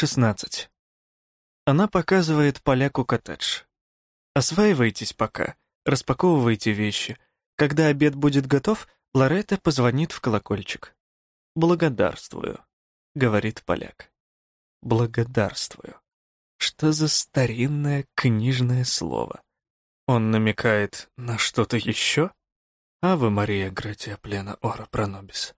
16. Она показывает поляку коттедж. Осваивайтесь пока, распаковывайте вещи. Когда обед будет готов, Лоретта позвонит в колокольчик. «Благодарствую», — говорит поляк. «Благодарствую». Что за старинное книжное слово? Он намекает на что-то еще? А вы, Мария Гратия Плена Ора Пронобис.